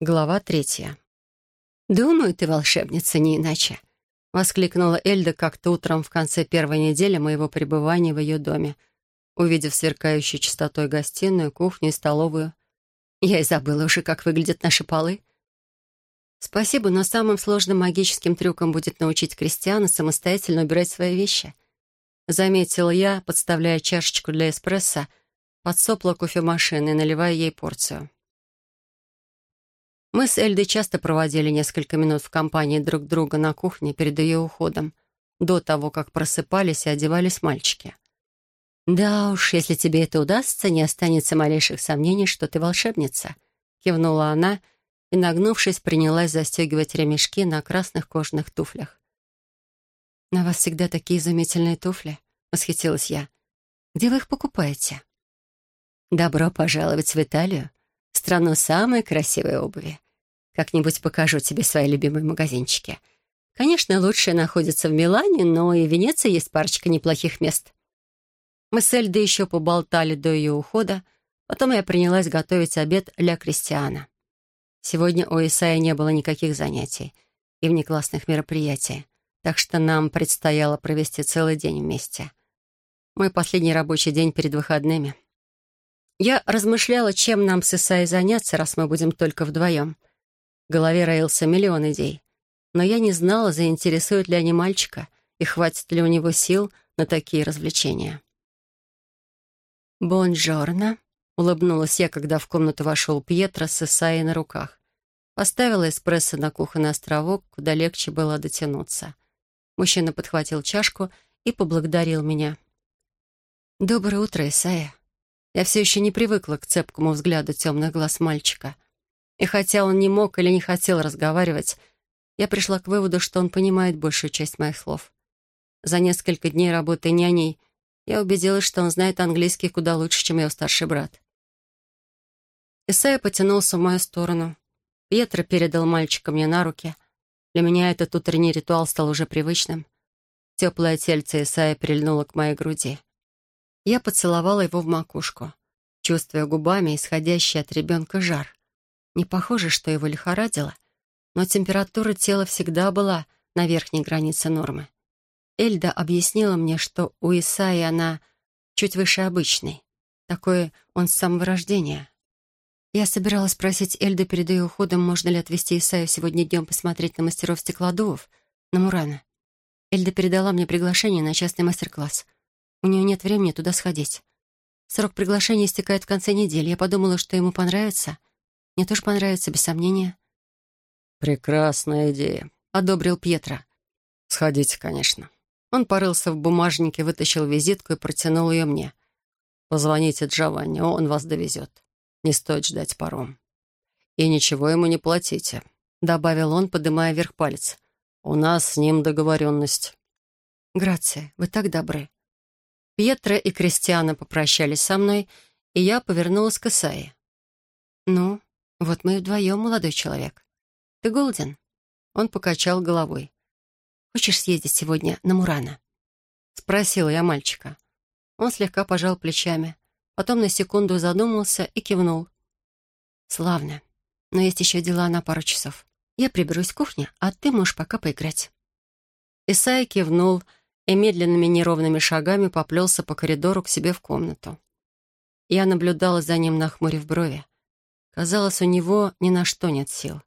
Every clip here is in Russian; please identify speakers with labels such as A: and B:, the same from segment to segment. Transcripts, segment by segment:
A: Глава третья. «Думаю, ты волшебница, не иначе», — воскликнула Эльда как-то утром в конце первой недели моего пребывания в ее доме, увидев сверкающую чистотой гостиную, кухню и столовую. «Я и забыла уже, как выглядят наши полы». «Спасибо, но самым сложным магическим трюком будет научить крестьяна самостоятельно убирать свои вещи», — заметила я, подставляя чашечку для эспрессо под сопло кофемашины и наливая ей порцию. Мы с Эльдой часто проводили несколько минут в компании друг друга на кухне перед ее уходом, до того, как просыпались и одевались мальчики. «Да уж, если тебе это удастся, не останется малейших сомнений, что ты волшебница», — кивнула она и, нагнувшись, принялась застегивать ремешки на красных кожаных туфлях. «На вас всегда такие изумительные туфли», — восхитилась я. «Где вы их покупаете?» «Добро пожаловать в Италию, страну самой красивой обуви. Как-нибудь покажу тебе свои любимые магазинчики. Конечно, лучшие находятся в Милане, но и в Венеции есть парочка неплохих мест. Мы с Эльдой еще поболтали до ее ухода, потом я принялась готовить обед для Кристиана. Сегодня у Исаия не было никаких занятий и внеклассных мероприятий, так что нам предстояло провести целый день вместе. Мой последний рабочий день перед выходными. Я размышляла, чем нам с Исаей заняться, раз мы будем только вдвоем. В голове роился миллион идей. Но я не знала, заинтересуют ли они мальчика и хватит ли у него сил на такие развлечения. «Бонжорно», — улыбнулась я, когда в комнату вошел Пьетро с Исаей на руках. Поставила эспрессо на кухонный островок, куда легче было дотянуться. Мужчина подхватил чашку и поблагодарил меня. «Доброе утро, Исайя». Я все еще не привыкла к цепкому взгляду темных глаз мальчика — и хотя он не мог или не хотел разговаривать, я пришла к выводу, что он понимает большую часть моих слов. За несколько дней работы няней я убедилась, что он знает английский куда лучше, чем его старший брат. Исайя потянулся в мою сторону. Пьетро передал мальчика мне на руки. Для меня этот утренний ритуал стал уже привычным. Теплое тельце Исайя прильнуло к моей груди. Я поцеловала его в макушку, чувствуя губами исходящий от ребенка жар. Не похоже, что его лихорадило, но температура тела всегда была на верхней границе нормы. Эльда объяснила мне, что у Исаи она чуть выше обычной. Такой он с самого рождения. Я собиралась спросить Эльду перед ее уходом, можно ли отвезти Исаю сегодня днем посмотреть на мастеров стеклодувов, на Мурана. Эльда передала мне приглашение на частный мастер-класс. У нее нет времени туда сходить. Срок приглашения истекает в конце недели. Я подумала, что ему понравится. Мне тоже понравится, без сомнения».
B: «Прекрасная идея», — одобрил Пьетро. «Сходите, конечно». Он порылся в бумажнике, вытащил визитку и протянул ее мне. «Позвоните Джованни, он вас довезет. Не стоит ждать паром. И ничего ему не платите», — добавил он, подымая вверх палец. «У нас с ним договоренность».
A: «Грация, вы так добры». Пьетро и Кристиана попрощались со мной, и я повернулась к Исаи. «Ну, «Вот мы и вдвоем, молодой человек. Ты голоден?» Он покачал головой. «Хочешь съездить сегодня на Мурана?» Спросила я мальчика. Он слегка пожал плечами, потом на секунду задумался и кивнул. «Славно. Но есть еще дела на пару часов. Я приберусь в кухне, а ты можешь пока поиграть». Исайя кивнул и медленными неровными шагами поплелся по коридору к себе в комнату. Я наблюдала за ним, нахмурив брови. Казалось, у него ни на что нет сил.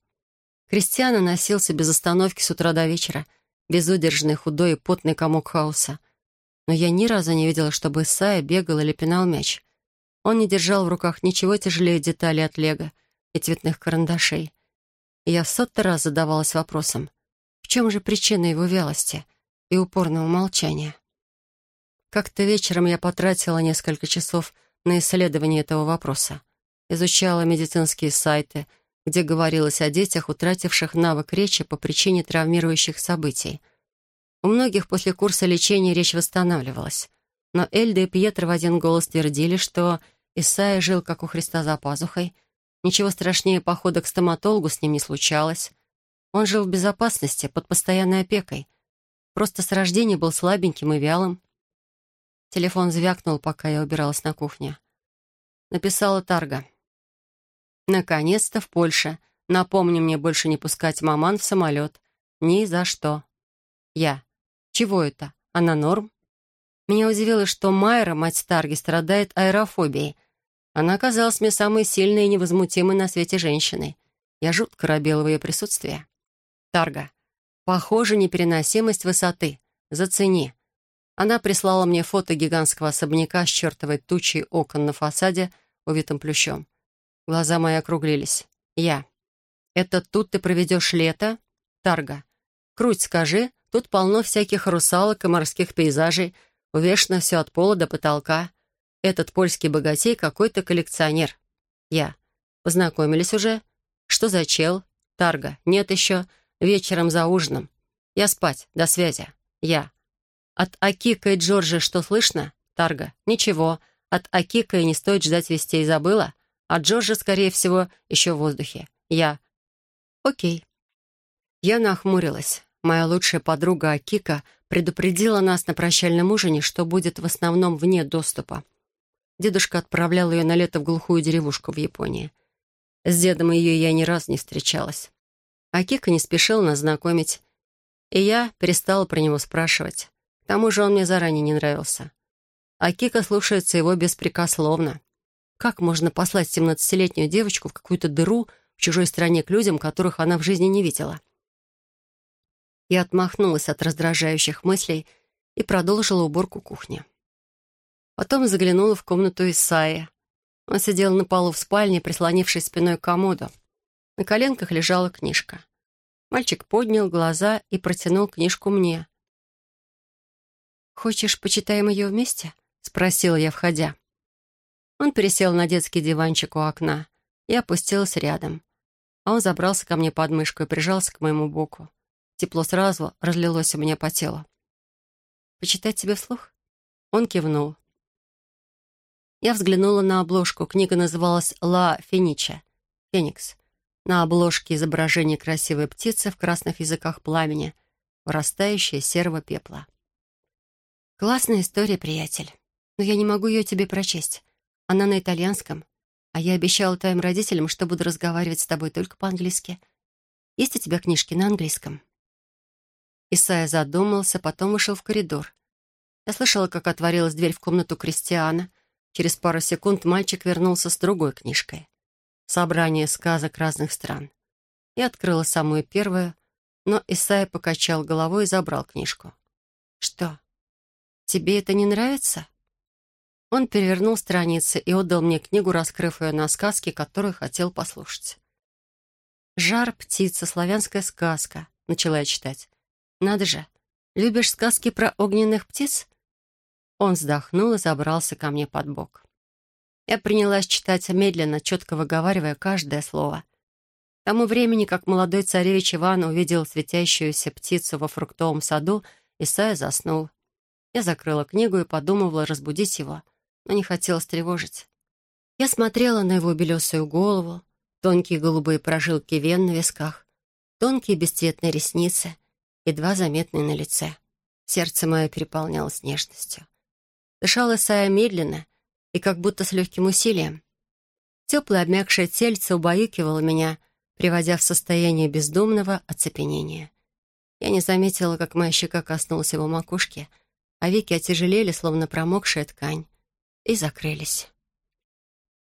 A: Кристиана носился без остановки с утра до вечера, безудержный, худой и потный комок хаоса. Но я ни разу не видела, чтобы Исайя бегал или пинал мяч. Он не держал в руках ничего тяжелее деталей от лего и цветных карандашей. И я в сотый раз задавалась вопросом, в чем же причина его вялости и упорного молчания? Как-то вечером я потратила несколько часов на исследование этого вопроса изучала медицинские сайты, где говорилось о детях, утративших навык речи по причине травмирующих событий. У многих после курса лечения речь восстанавливалась. Но Эльда и Пьетро в один голос твердили, что Исайя жил, как у Христа за пазухой. Ничего страшнее похода к стоматологу с ним не случалось. Он жил в безопасности, под постоянной опекой. Просто с рождения был слабеньким и вялым. Телефон звякнул, пока я убиралась на кухне. Написала Тарга. Наконец-то в Польше Напомни мне больше не пускать маман в самолет. Ни за что. Я. Чего это? Она норм? Меня удивило, что Майра, мать Старги, страдает аэрофобией. Она оказалась мне самой сильной и невозмутимой на свете женщиной. Я жутко робела в ее присутствии. Тарга. Похоже, непереносимость высоты. Зацени. Она прислала мне фото гигантского особняка с чертовой тучей окон на фасаде, увитым плющом. Глаза мои округлились. Я. «Это тут ты проведешь лето?» Тарга. «Круть, скажи, тут полно всяких русалок и морских пейзажей, увешано все от пола до потолка. Этот польский богатей какой-то коллекционер». Я. «Познакомились уже? Что за чел?» Тарга. «Нет еще. Вечером за ужином. Я спать. До связи». Я. От Акика и Джорджа что слышно? Тарга. Ничего. От Акика и не стоит ждать вестей. Забыла? А Джорджа, скорее всего, еще в воздухе. Я. Окей. Я нахмурилась. Моя лучшая подруга Акика предупредила нас на прощальном ужине, что будет в основном вне доступа. Дедушка отправлял ее на лето в глухую деревушку в Японии. С дедом ее я ни разу не встречалась. Акика не спешил нас знакомить, и я перестала про него спрашивать тому же он мне заранее не нравился. А Кика слушается его беспрекословно. Как можно послать семнадцатилетнюю девочку в какую-то дыру в чужой стране к людям, которых она в жизни не видела? Я отмахнулась от раздражающих мыслей и продолжила уборку кухни. Потом заглянула в комнату Исаи. Он сидел на полу в спальне, прислонившись спиной к комоду. На коленках лежала книжка. Мальчик поднял глаза и протянул книжку мне. «Хочешь, почитаем ее вместе?» — спросила я, входя. Он пересел на детский диванчик у окна. и опустилась рядом. А он забрался ко мне под мышку и прижался к моему боку. Тепло сразу разлилось у меня по телу. «Почитать тебе вслух?» Он кивнул. Я взглянула на обложку. Книга называлась «Ла Фенича» — «Феникс». На обложке изображение красивой птицы в красных языках пламени, вырастающая серого пепла. «Классная история, приятель. Но я не могу ее тебе прочесть. Она на итальянском. А я обещала твоим родителям, что буду разговаривать с тобой только по-английски. Есть у тебя книжки на английском?» Исайя задумался, потом вышел в коридор. Я слышала, как отворилась дверь в комнату Кристиана. Через пару секунд мальчик вернулся с другой книжкой. «Собрание сказок разных стран». Я открыла самую первую, но Исайя покачал головой и забрал книжку. «Что?» «Тебе это не нравится?» Он перевернул страницы и отдал мне книгу, раскрыв ее на сказке, которую хотел послушать. «Жар птица, славянская сказка», — начала я читать. «Надо же, любишь сказки про огненных птиц?» Он вздохнул и забрался ко мне под бок. Я принялась читать медленно, четко выговаривая каждое слово. К тому времени, как молодой царевич Иван увидел светящуюся птицу во фруктовом саду, Исайя заснул. Я закрыла книгу и подумывала разбудить его, но не хотела тревожить. Я смотрела на его белесую голову, тонкие голубые прожилки вен на висках, тонкие бесцветные ресницы, едва заметные на лице. Сердце мое переполнялось нежностью. Дышала Сая медленно и как будто с легким усилием. Теплое обмякшее тельце убаюкивало меня, приводя в состояние бездумного оцепенения. Я не заметила, как моя щека коснулась его макушки — а веки отяжелели, словно промокшая ткань, и закрылись.